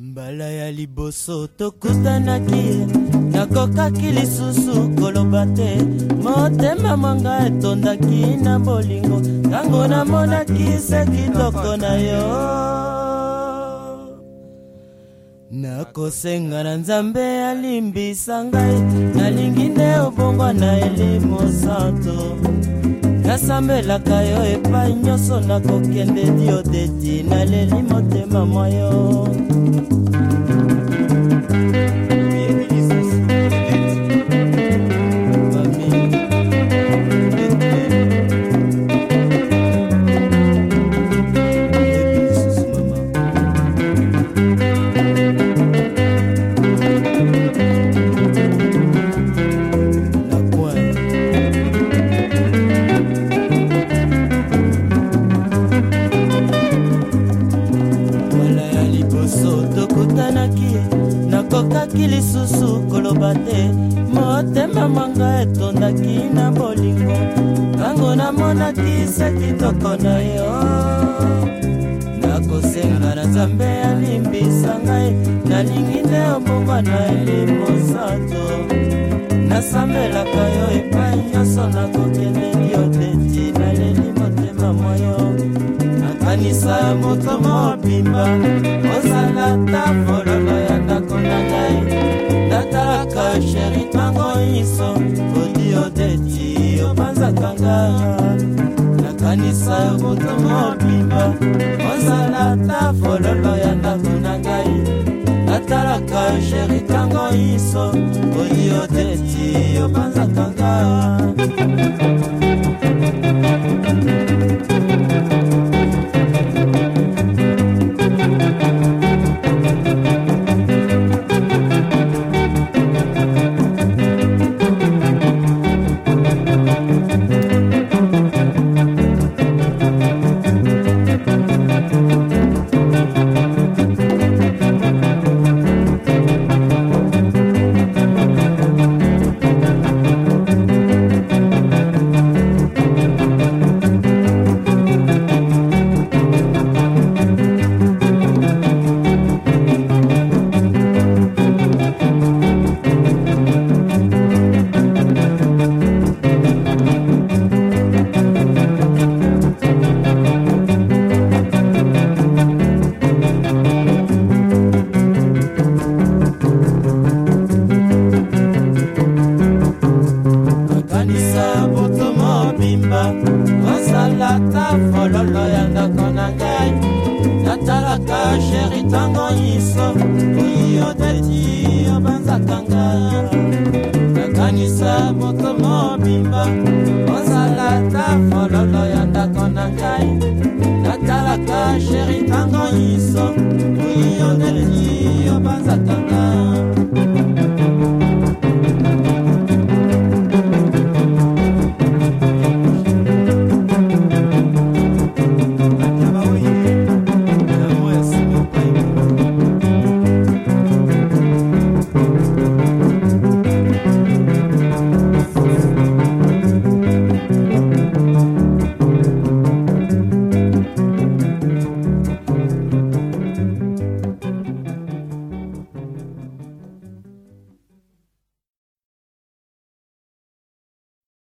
mbala ya liboso tokutanaki nakokaki lisusu koloba te motema mwanga etondaki na bolingo ntango namonaki se kitoko na yo nakosenga na nzambe alimbisa ngai nalingi nde obongwa na elimo santo nasambelaka yo epai nyonso nakokende diodeti naleli motema mwa yo nakokaki lisusu koloba te motema mwanga etondaki na bolingo ntango namonaki se kitoko na yo oh. nakosenga na nzambe alimbisa ngai nalingi nde obongwa na elimosanto nasambelaka yo epai nyonso nakokendeli yo te ntina leli motema mwayo nakanisa moto mobimba ozala tafololo ya na ngai natalaka sheri ntango iso odi odeti opanzaka nga nakanisa butu mobimba ozala ta fololo ya ndako na ngai natalaka sheri ntango iso odi nasalaka fololo ya ndako na ngai natalaka sheri ntango nyiso oyo deti obanzaka nga nakanisa moto mobimba ozalata fololo